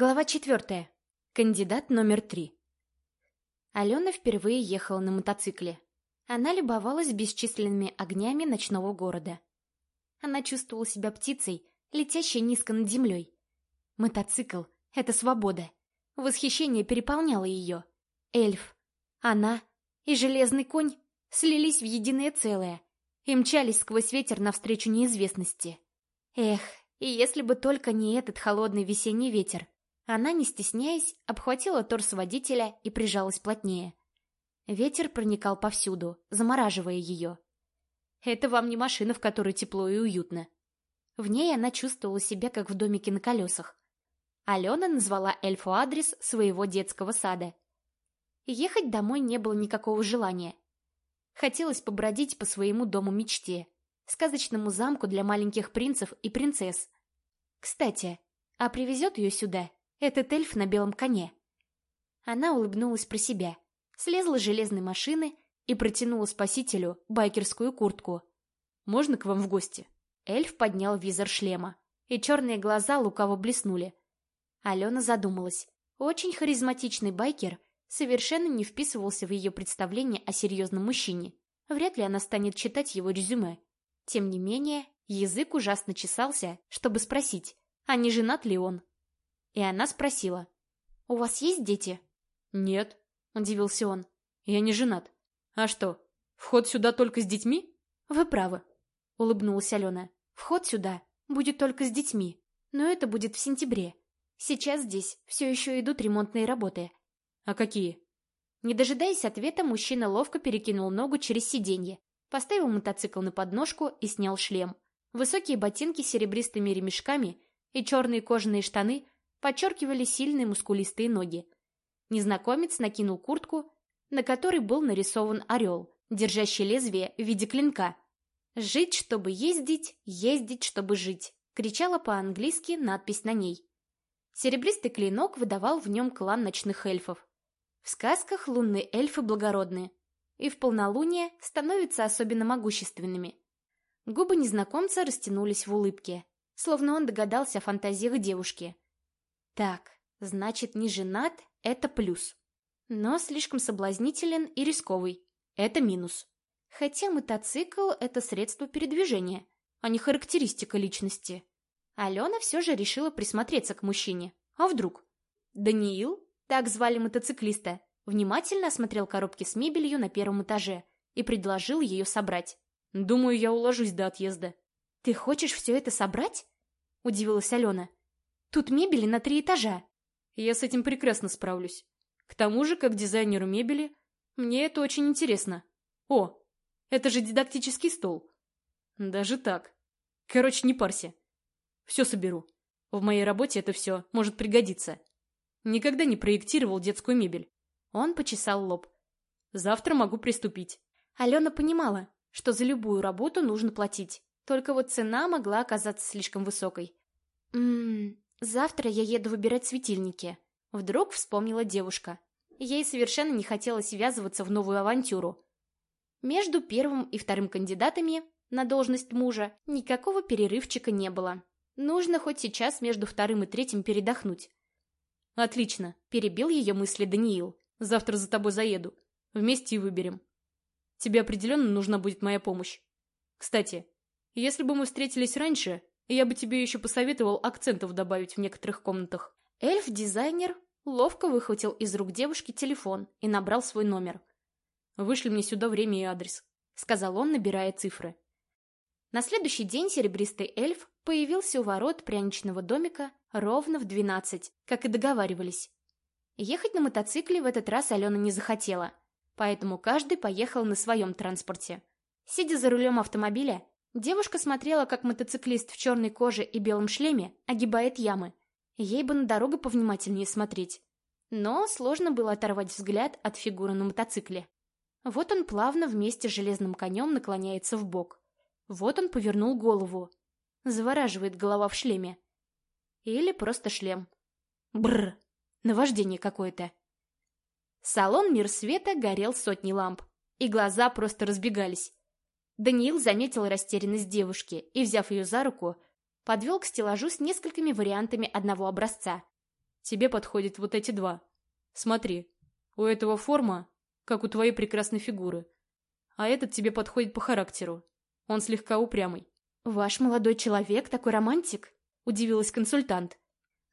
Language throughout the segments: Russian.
Глава четвертая. Кандидат номер три. Алена впервые ехала на мотоцикле. Она любовалась бесчисленными огнями ночного города. Она чувствовала себя птицей, летящей низко над землей. Мотоцикл — это свобода. Восхищение переполняло ее. Эльф, она и железный конь слились в единое целое и мчались сквозь ветер навстречу неизвестности. Эх, и если бы только не этот холодный весенний ветер. Она, не стесняясь, обхватила торс водителя и прижалась плотнее. Ветер проникал повсюду, замораживая ее. Это вам не машина, в которой тепло и уютно. В ней она чувствовала себя, как в домике на колесах. Алена назвала эльфу адрес своего детского сада. Ехать домой не было никакого желания. Хотелось побродить по своему дому мечте, сказочному замку для маленьких принцев и принцесс. Кстати, а привезет ее сюда этот эльф на белом коне. Она улыбнулась про себя, слезла с железной машины и протянула спасителю байкерскую куртку. «Можно к вам в гости?» Эльф поднял визор шлема, и черные глаза лукаво блеснули. Алена задумалась. Очень харизматичный байкер совершенно не вписывался в ее представление о серьезном мужчине. Вряд ли она станет читать его резюме. Тем не менее, язык ужасно чесался, чтобы спросить, а не женат ли он. И она спросила. «У вас есть дети?» «Нет», — удивился он. «Я не женат. А что, вход сюда только с детьми?» «Вы правы», — улыбнулась Алена. «Вход сюда будет только с детьми, но это будет в сентябре. Сейчас здесь все еще идут ремонтные работы». «А какие?» Не дожидаясь ответа, мужчина ловко перекинул ногу через сиденье, поставил мотоцикл на подножку и снял шлем. Высокие ботинки с серебристыми ремешками и черные кожаные штаны подчеркивали сильные мускулистые ноги. Незнакомец накинул куртку, на которой был нарисован орел, держащий лезвие в виде клинка. «Жить, чтобы ездить, ездить, чтобы жить», кричала по-английски надпись на ней. Серебристый клинок выдавал в нем клан ночных эльфов. В сказках лунные эльфы благородны, и в полнолуние становятся особенно могущественными. Губы незнакомца растянулись в улыбке, словно он догадался о фантазиях девушки – так, значит, не женат — это плюс. Но слишком соблазнителен и рисковый — это минус. Хотя мотоцикл — это средство передвижения, а не характеристика личности. Алена все же решила присмотреться к мужчине. А вдруг? Даниил, так звали мотоциклиста, внимательно осмотрел коробки с мебелью на первом этаже и предложил ее собрать. «Думаю, я уложусь до отъезда». «Ты хочешь все это собрать?» — удивилась Алена. Тут мебели на три этажа. Я с этим прекрасно справлюсь. К тому же, как дизайнеру мебели, мне это очень интересно. О, это же дидактический стол. Даже так. Короче, не парься. Все соберу. В моей работе это все может пригодиться. Никогда не проектировал детскую мебель. Он почесал лоб. Завтра могу приступить. Алена понимала, что за любую работу нужно платить. Только вот цена могла оказаться слишком высокой. Ммм, Завтра я еду выбирать светильники. Вдруг вспомнила девушка. Ей совершенно не хотелось ввязываться в новую авантюру. Между первым и вторым кандидатами на должность мужа никакого перерывчика не было. Нужно хоть сейчас между вторым и третьим передохнуть. «Отлично», — перебил ее мысли Даниил. «Завтра за тобой заеду. Вместе и выберем. Тебе определенно нужна будет моя помощь. Кстати, если бы мы встретились раньше, я бы тебе еще посоветовал акцентов добавить в некоторых комнатах. Эльф-дизайнер ловко выхватил из рук девушки телефон и набрал свой номер. «Вышли мне сюда время и адрес», — сказал он, набирая цифры. На следующий день серебристый эльф появился у ворот пряничного домика ровно в двенадцать, как и договаривались. Ехать на мотоцикле в этот раз Алена не захотела, поэтому каждый поехал на своем транспорте. Сидя за рулем автомобиля, Девушка смотрела, как мотоциклист в черной коже и белом шлеме огибает ямы. Ей бы на дорогу повнимательнее смотреть. Но сложно было оторвать взгляд от фигуры на мотоцикле. Вот он плавно вместе с железным конем наклоняется в бок. Вот он повернул голову. Завораживает голова в шлеме. Или просто шлем. Бррр, наваждение какое-то. Салон «Мир света» горел сотни ламп, и глаза просто разбегались. Даниил заметил растерянность девушки и, взяв ее за руку, подвел к стеллажу с несколькими вариантами одного образца. Тебе подходят вот эти два. Смотри, у этого форма, как у твоей прекрасной фигуры. А этот тебе подходит по характеру. Он слегка упрямый. «Ваш молодой человек такой романтик?» — удивилась консультант.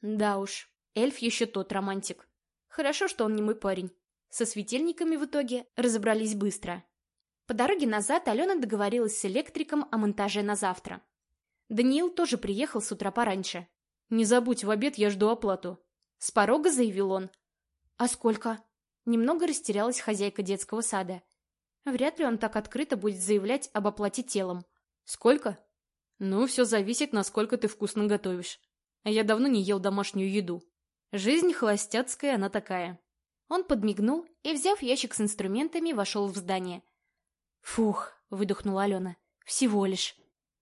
«Да уж, эльф еще тот романтик. Хорошо, что он не мой парень. Со светильниками в итоге разобрались быстро. По дороге назад Алена договорилась с электриком о монтаже на завтра. Даниил тоже приехал с утра пораньше. «Не забудь, в обед я жду оплату», — с порога заявил он. «А сколько?» Немного растерялась хозяйка детского сада. Вряд ли он так открыто будет заявлять об оплате телом. «Сколько?» «Ну, все зависит, насколько ты вкусно готовишь. А я давно не ел домашнюю еду. Жизнь холостяцкая, она такая». Он подмигнул и, взяв ящик с инструментами, вошел в здание. «Фух», — выдохнула Алена, — «всего лишь».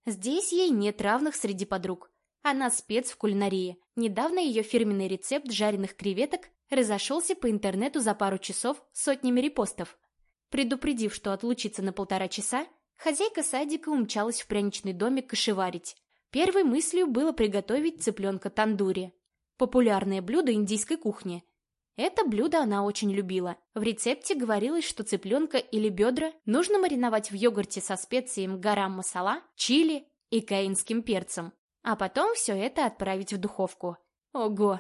Здесь ей нет равных среди подруг. Она спец в кулинарии. Недавно ее фирменный рецепт жареных креветок разошелся по интернету за пару часов сотнями репостов. Предупредив, что отлучится на полтора часа, хозяйка садика умчалась в пряничный домик кошеварить. Первой мыслью было приготовить цыпленка тандури. Популярное блюдо индийской кухни. Это блюдо она очень любила. В рецепте говорилось, что цыпленка или бедра нужно мариновать в йогурте со специями гарам-масала, чили и каинским перцем, а потом все это отправить в духовку. Ого!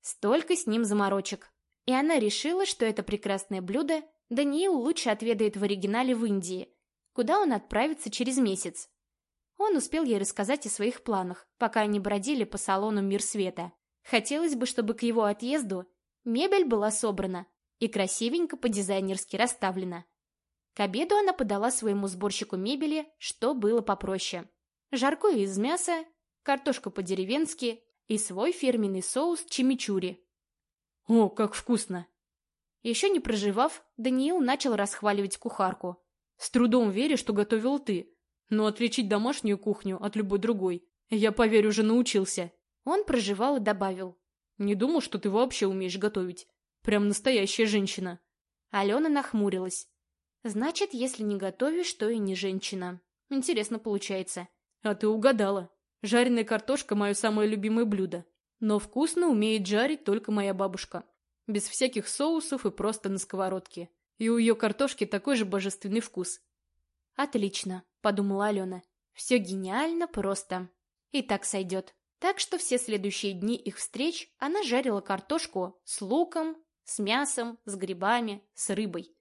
Столько с ним заморочек. И она решила, что это прекрасное блюдо Даниил лучше отведает в оригинале в Индии, куда он отправится через месяц. Он успел ей рассказать о своих планах, пока они бродили по салону «Мир света». Хотелось бы, чтобы к его отъезду Мебель была собрана и красивенько по-дизайнерски расставлена. К обеду она подала своему сборщику мебели, что было попроще. Жаркое из мяса, картошка по-деревенски и свой фирменный соус чимичури. «О, как вкусно!» Еще не проживав, Даниил начал расхваливать кухарку. «С трудом верю, что готовил ты, но отличить домашнюю кухню от любой другой я, поверю, уже научился». Он проживал и добавил. Не думал, что ты вообще умеешь готовить. Прям настоящая женщина. Алена нахмурилась. Значит, если не готовишь, то и не женщина. Интересно получается. А ты угадала. Жареная картошка – мое самое любимое блюдо. Но вкусно умеет жарить только моя бабушка. Без всяких соусов и просто на сковородке. И у ее картошки такой же божественный вкус. «Отлично», — подумала Алена. «Все гениально просто. И так сойдет». Так что все следующие дни их встреч она жарила картошку с луком, с мясом, с грибами, с рыбой.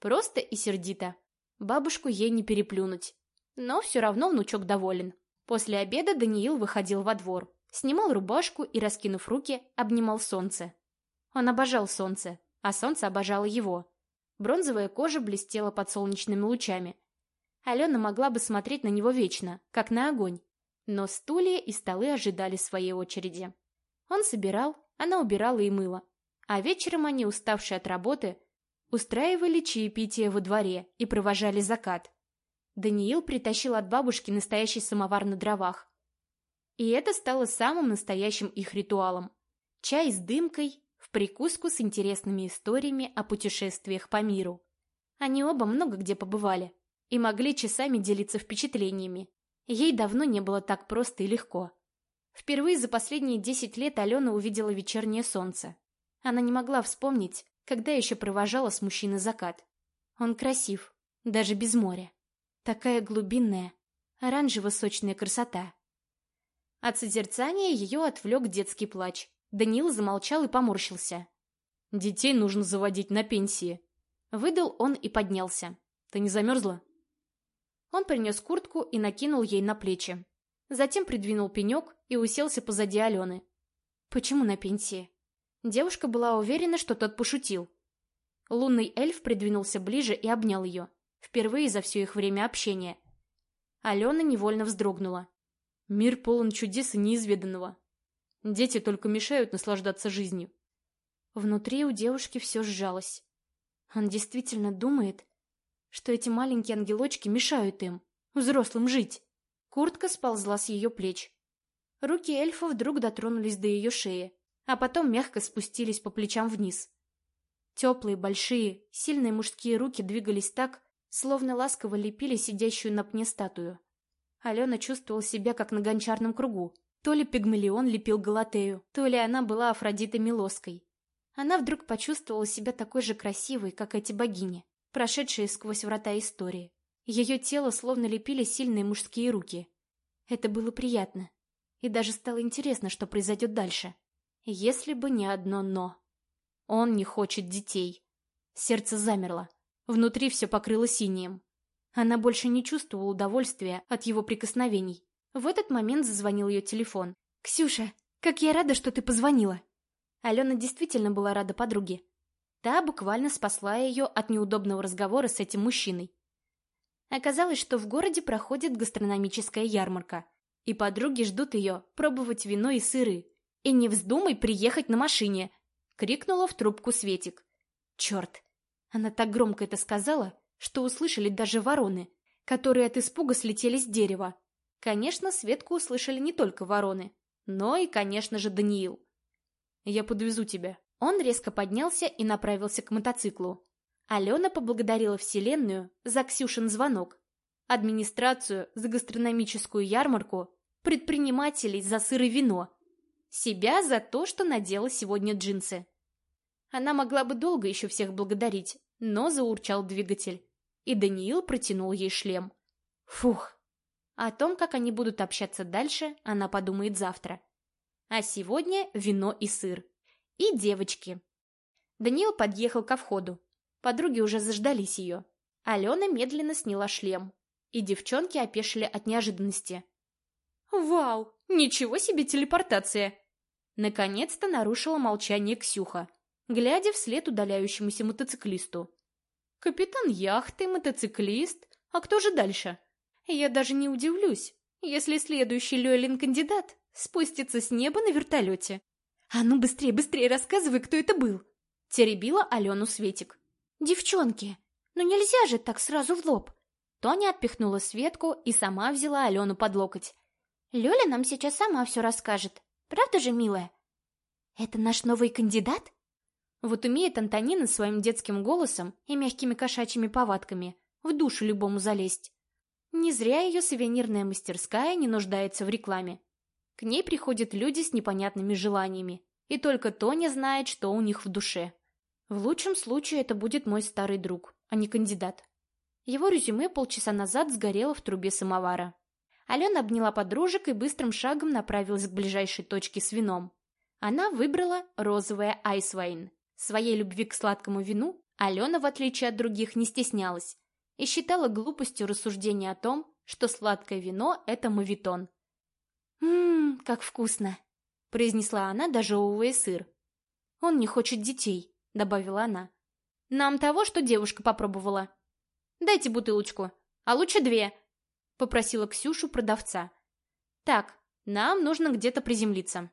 Просто и сердито. Бабушку ей не переплюнуть. Но все равно внучок доволен. После обеда Даниил выходил во двор, снимал рубашку и, раскинув руки, обнимал солнце. Он обожал солнце, а солнце обожало его. Бронзовая кожа блестела под солнечными лучами. Алена могла бы смотреть на него вечно, как на огонь. Но стулья и столы ожидали своей очереди. Он собирал, она убирала и мыла. А вечером они, уставшие от работы, устраивали чаепитие во дворе и провожали закат. Даниил притащил от бабушки настоящий самовар на дровах. И это стало самым настоящим их ритуалом. Чай с дымкой в прикуску с интересными историями о путешествиях по миру. Они оба много где побывали и могли часами делиться впечатлениями. Ей давно не было так просто и легко. Впервые за последние десять лет Алена увидела вечернее солнце. Она не могла вспомнить, когда еще провожала с мужчиной закат. Он красив, даже без моря. Такая глубинная, оранжево-сочная красота. От созерцания ее отвлек детский плач. Даниил замолчал и поморщился. «Детей нужно заводить на пенсии», — выдал он и поднялся. «Ты не замерзла?» Он принес куртку и накинул ей на плечи. Затем придвинул пенек и уселся позади Алены. Почему на пенсии? Девушка была уверена, что тот пошутил. Лунный эльф придвинулся ближе и обнял ее. Впервые за все их время общения. Алена невольно вздрогнула. Мир полон чудес и неизведанного. Дети только мешают наслаждаться жизнью. Внутри у девушки все сжалось. Он действительно думает, что эти маленькие ангелочки мешают им, взрослым, жить. Куртка сползла с ее плеч. Руки эльфа вдруг дотронулись до ее шеи, а потом мягко спустились по плечам вниз. Теплые, большие, сильные мужские руки двигались так, словно ласково лепили сидящую на пне статую. Алена чувствовала себя, как на гончарном кругу, То ли Пигмалион лепил Галатею, то ли она была Афродитой Милоской. Она вдруг почувствовала себя такой же красивой, как эти богини, прошедшие сквозь врата истории. Ее тело словно лепили сильные мужские руки. Это было приятно. И даже стало интересно, что произойдет дальше. Если бы не одно «но». Он не хочет детей. Сердце замерло. Внутри все покрыло синим. Она больше не чувствовала удовольствия от его прикосновений. В этот момент зазвонил ее телефон. «Ксюша, как я рада, что ты позвонила!» Алена действительно была рада подруге. Та буквально спасла ее от неудобного разговора с этим мужчиной. Оказалось, что в городе проходит гастрономическая ярмарка, и подруги ждут ее пробовать вино и сыры. «И не вздумай приехать на машине!» — крикнула в трубку Светик. «Черт!» Она так громко это сказала, что услышали даже вороны, которые от испуга слетели с дерева. Конечно, Светку услышали не только вороны, но и, конечно же, Даниил. «Я подвезу тебя». Он резко поднялся и направился к мотоциклу. Алена поблагодарила Вселенную за Ксюшин звонок, администрацию за гастрономическую ярмарку, предпринимателей за сыр и вино, себя за то, что надела сегодня джинсы. Она могла бы долго еще всех благодарить, но заурчал двигатель, и Даниил протянул ей шлем. Фух! О том, как они будут общаться дальше, она подумает завтра. А сегодня вино и сыр. И девочки. Даниил подъехал ко входу. Подруги уже заждались ее. Алена медленно сняла шлем, и девчонки опешили от неожиданности. «Вау! Ничего себе телепортация!» Наконец-то нарушила молчание Ксюха, глядя вслед удаляющемуся мотоциклисту. «Капитан яхты, мотоциклист, а кто же дальше?» «Я даже не удивлюсь, если следующий Лёлин кандидат спустится с неба на вертолете». «А ну быстрее, быстрее рассказывай, кто это был!» Теребила Алену Светик. «Девчонки, ну нельзя же так сразу в лоб!» Тоня отпихнула Светку и сама взяла Алену под локоть. «Лёля нам сейчас сама все расскажет. Правда же, милая?» «Это наш новый кандидат?» Вот умеет Антонина своим детским голосом и мягкими кошачьими повадками в душу любому залезть. Не зря ее сувенирная мастерская не нуждается в рекламе. К ней приходят люди с непонятными желаниями, и только Тоня знает, что у них в душе. В лучшем случае это будет мой старый друг, а не кандидат. Его резюме полчаса назад сгорело в трубе самовара. Алена обняла подружек и быстрым шагом направилась к ближайшей точке с вином. Она выбрала розовое айсвайн. Своей любви к сладкому вину Алена, в отличие от других, не стеснялась и считала глупостью рассуждения о том, что сладкое вино – это мавитон. «Ммм, как вкусно!» – произнесла она, дожевывая сыр. «Он не хочет детей», — добавила она. «Нам того, что девушка попробовала. Дайте бутылочку, а лучше две», — попросила Ксюшу продавца. «Так, нам нужно где-то приземлиться».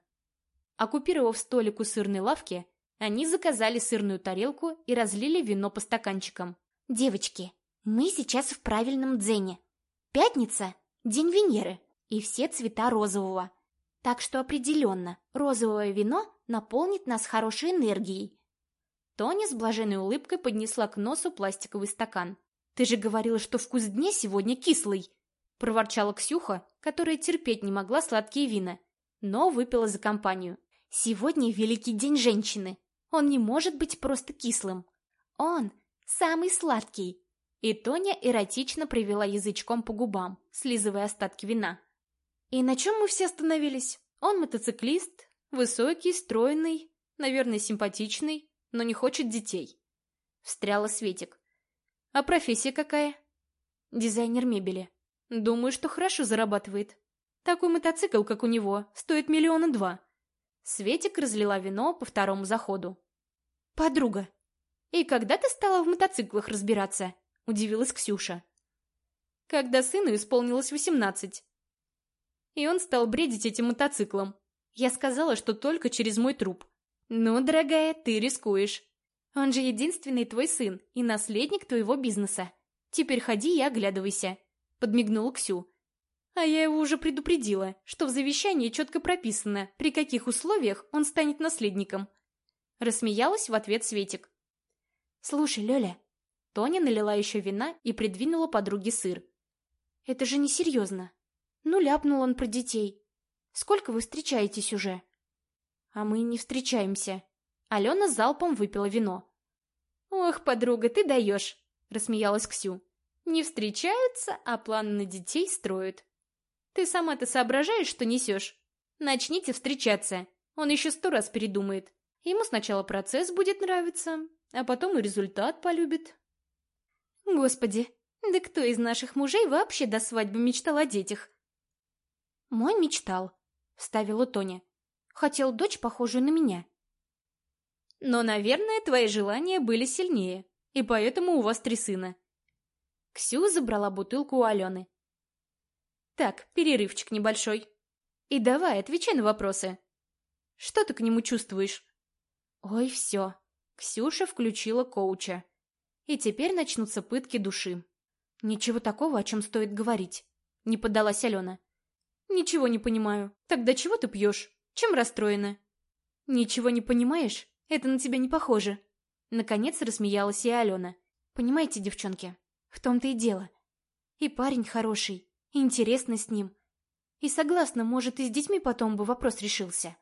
Оккупировав столик у сырной лавки, они заказали сырную тарелку и разлили вино по стаканчикам. «Девочки, мы сейчас в правильном дзене. Пятница — день Венеры, и все цвета розового. Так что определенно, розовое вино наполнит нас хорошей энергией, Тоня с блаженной улыбкой поднесла к носу пластиковый стакан. «Ты же говорила, что вкус дня сегодня кислый!» проворчала Ксюха, которая терпеть не могла сладкие вина, но выпила за компанию. «Сегодня великий день женщины. Он не может быть просто кислым. Он самый сладкий!» И Тоня эротично привела язычком по губам, слизывая остатки вина. «И на чем мы все остановились? Он мотоциклист, высокий, стройный, наверное, симпатичный, но не хочет детей. Встряла Светик. А профессия какая? Дизайнер мебели. Думаю, что хорошо зарабатывает. Такой мотоцикл, как у него, стоит миллиона два. Светик разлила вино по второму заходу. Подруга. И когда ты стала в мотоциклах разбираться? Удивилась Ксюша. Когда сыну исполнилось восемнадцать. И он стал бредить этим мотоциклом. Я сказала, что только через мой труп. «Ну, дорогая, ты рискуешь. Он же единственный твой сын и наследник твоего бизнеса. Теперь ходи и оглядывайся», — подмигнула Ксю. А я его уже предупредила, что в завещании четко прописано, при каких условиях он станет наследником. Рассмеялась в ответ Светик. «Слушай, Лёля». Тоня налила еще вина и придвинула подруге сыр. «Это же несерьезно. Ну, ляпнул он про детей. Сколько вы встречаетесь уже?» «А мы не встречаемся». Алена залпом выпила вино. «Ох, подруга, ты даешь!» — рассмеялась Ксю. «Не встречаются, а планы на детей строят. Ты сама-то соображаешь, что несешь? Начните встречаться. Он еще сто раз передумает. Ему сначала процесс будет нравиться, а потом и результат полюбит». «Господи, да кто из наших мужей вообще до свадьбы мечтал о детях?» «Мой мечтал», — вставила Тоня. «Хотел дочь, похожую на меня». «Но, наверное, твои желания были сильнее, и поэтому у вас три сына». Ксю забрала бутылку у Алены. «Так, перерывчик небольшой. И давай, отвечай на вопросы. Что ты к нему чувствуешь?» «Ой, все». Ксюша включила коуча. И теперь начнутся пытки души. Ничего такого, о чем стоит говорить. Не поддалась Алена. «Ничего не понимаю. Тогда чего ты пьешь? Чем расстроена?» «Ничего не понимаешь? Это на тебя не похоже». Наконец рассмеялась и Алена. «Понимаете, девчонки, в том-то и дело. И парень хороший, и интересно с ним. И согласна, может, и с детьми потом бы вопрос решился.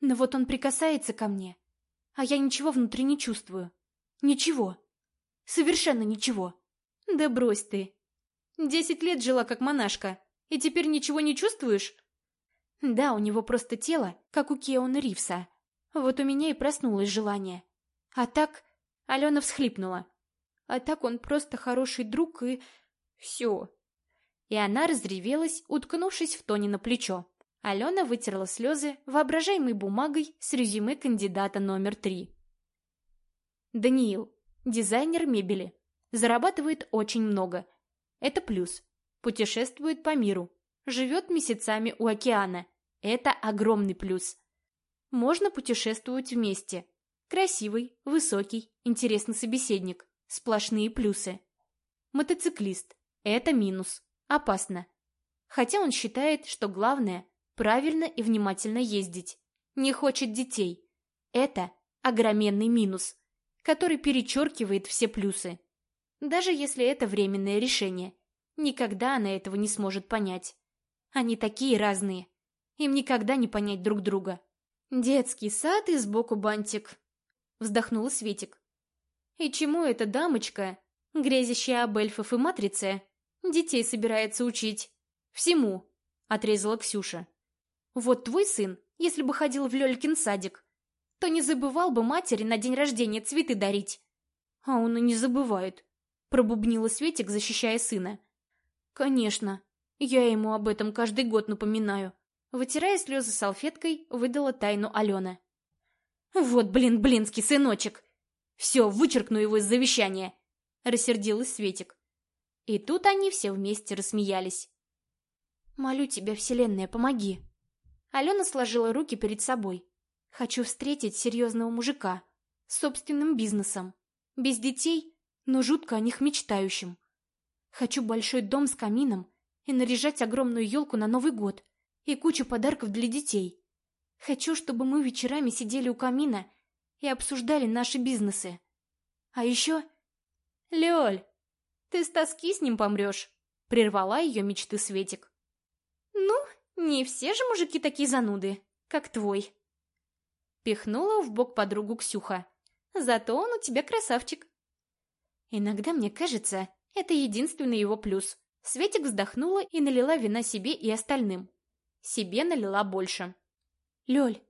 Но вот он прикасается ко мне, а я ничего внутри не чувствую. Ничего. Совершенно ничего. Да брось ты. Десять лет жила как монашка, и теперь ничего не чувствуешь? Да, у него просто тело, как у Кеона Ривса. Вот у меня и проснулось желание. А так... Алена всхлипнула. А так он просто хороший друг и... Все. И она разревелась, уткнувшись в Тони на плечо. Алена вытерла слезы воображаемой бумагой с резюме кандидата номер три. Даниил. Дизайнер мебели. Зарабатывает очень много. Это плюс. Путешествует по миру. Живет месяцами у океана. Это огромный плюс. Можно путешествовать вместе. Красивый, высокий, интересный собеседник. Сплошные плюсы. Мотоциклист. Это минус. Опасно. Хотя он считает, что главное – правильно и внимательно ездить. Не хочет детей. Это огроменный минус, который перечеркивает все плюсы. Даже если это временное решение – Никогда она этого не сможет понять. Они такие разные. Им никогда не понять друг друга. Детский сад и сбоку бантик. Вздохнула Светик. И чему эта дамочка, грезящая об эльфов и матрице, детей собирается учить? Всему, отрезала Ксюша. Вот твой сын, если бы ходил в Лёлькин садик, то не забывал бы матери на день рождения цветы дарить. А он и не забывает, пробубнила Светик, защищая сына. «Конечно. Я ему об этом каждый год напоминаю». Вытирая слезы салфеткой, выдала тайну Алена. «Вот, блин, блинский сыночек! Все, вычеркну его из завещания!» Рассердилась Светик. И тут они все вместе рассмеялись. «Молю тебя, Вселенная, помоги!» Алена сложила руки перед собой. «Хочу встретить серьезного мужика, с собственным бизнесом, без детей, но жутко о них мечтающим. Хочу большой дом с камином и наряжать огромную елку на Новый год и кучу подарков для детей. Хочу, чтобы мы вечерами сидели у камина и обсуждали наши бизнесы. А еще... Лёль, ты с тоски с ним помрешь, прервала ее мечты Светик. Ну, не все же мужики такие зануды, как твой. Пихнула в бок подругу Ксюха. Зато он у тебя красавчик. Иногда мне кажется, это единственный его плюс. Светик вздохнула и налила вина себе и остальным. Себе налила больше. «Лёль,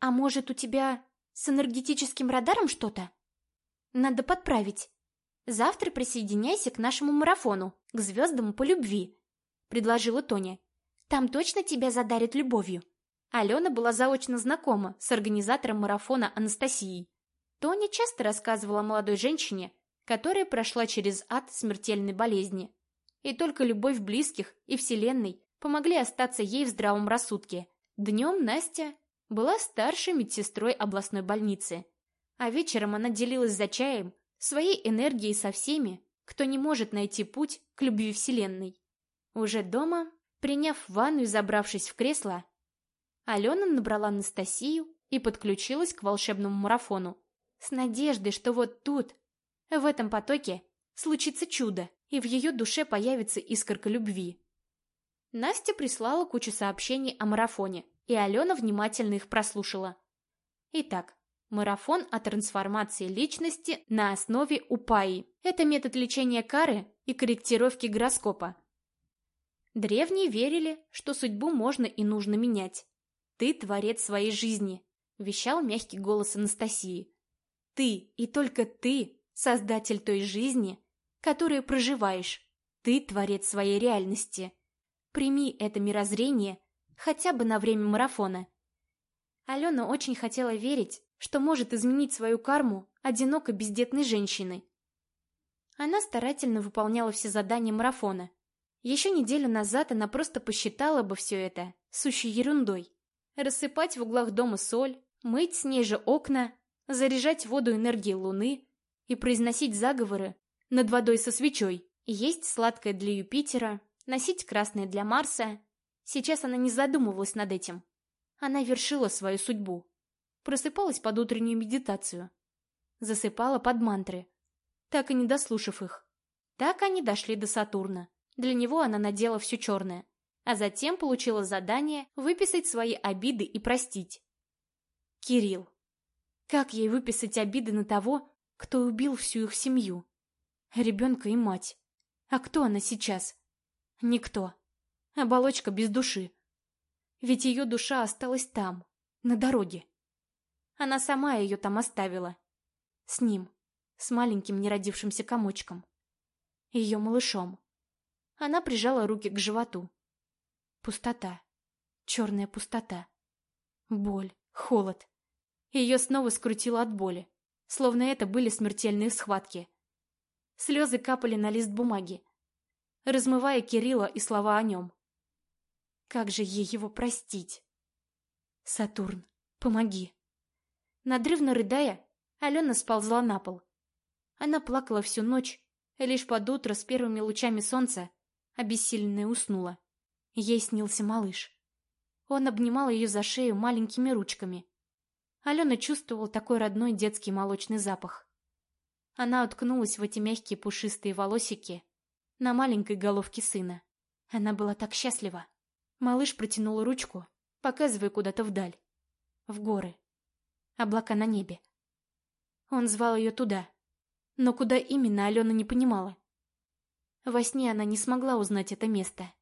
а может у тебя с энергетическим радаром что-то? Надо подправить. Завтра присоединяйся к нашему марафону, к звездам по любви», — предложила Тоня. «Там точно тебя задарят любовью». Алена была заочно знакома с организатором марафона Анастасией. Тоня часто рассказывала молодой женщине которая прошла через ад смертельной болезни. И только любовь близких и Вселенной помогли остаться ей в здравом рассудке. Днем Настя была старшей медсестрой областной больницы, а вечером она делилась за чаем своей энергией со всеми, кто не может найти путь к любви Вселенной. Уже дома, приняв ванну и забравшись в кресло, Алена набрала Анастасию и подключилась к волшебному марафону. С надеждой, что вот тут, в этом потоке случится чудо, и в ее душе появится искорка любви. Настя прислала кучу сообщений о марафоне, и Алена внимательно их прослушала. Итак, марафон о трансформации личности на основе УПАИ. Это метод лечения кары и корректировки гороскопа. Древние верили, что судьбу можно и нужно менять. «Ты творец своей жизни», — вещал мягкий голос Анастасии. «Ты и только ты — создатель той жизни, которую проживаешь. Ты творец своей реальности. Прими это мирозрение хотя бы на время марафона». Алена очень хотела верить, что может изменить свою карму одинокой бездетной женщины. Она старательно выполняла все задания марафона. Еще неделю назад она просто посчитала бы все это сущей ерундой. Рассыпать в углах дома соль, мыть с ней же окна, заряжать воду энергией луны и произносить заговоры над водой со свечой, есть сладкое для Юпитера, носить красное для Марса. Сейчас она не задумывалась над этим. Она вершила свою судьбу. Просыпалась под утреннюю медитацию. Засыпала под мантры, так и не дослушав их. Так они дошли до Сатурна. Для него она надела все черное, а затем получила задание выписать свои обиды и простить. Кирилл. Как ей выписать обиды на того, кто убил всю их семью? Ребенка и мать. А кто она сейчас? Никто. Оболочка без души. Ведь ее душа осталась там, на дороге. Она сама ее там оставила. С ним, с маленьким неродившимся комочком. Ее малышом. Она прижала руки к животу. Пустота. Черная пустота. Боль, холод. Ее снова скрутило от боли, словно это были смертельные схватки. Слезы капали на лист бумаги, размывая Кирилла и слова о нем. Как же ей его простить? Сатурн, помоги. Надрывно рыдая, Алена сползла на пол. Она плакала всю ночь, и лишь под утро с первыми лучами солнца обессиленная уснула. Ей снился малыш. Он обнимал ее за шею маленькими ручками. Алена чувствовала такой родной детский молочный запах. Она уткнулась в эти мягкие пушистые волосики на маленькой головке сына. Она была так счастлива. Малыш протянул ручку, показывая куда-то вдаль. В горы облака на небе. Он звал ее туда, но куда именно Алена не понимала. Во сне она не смогла узнать это место.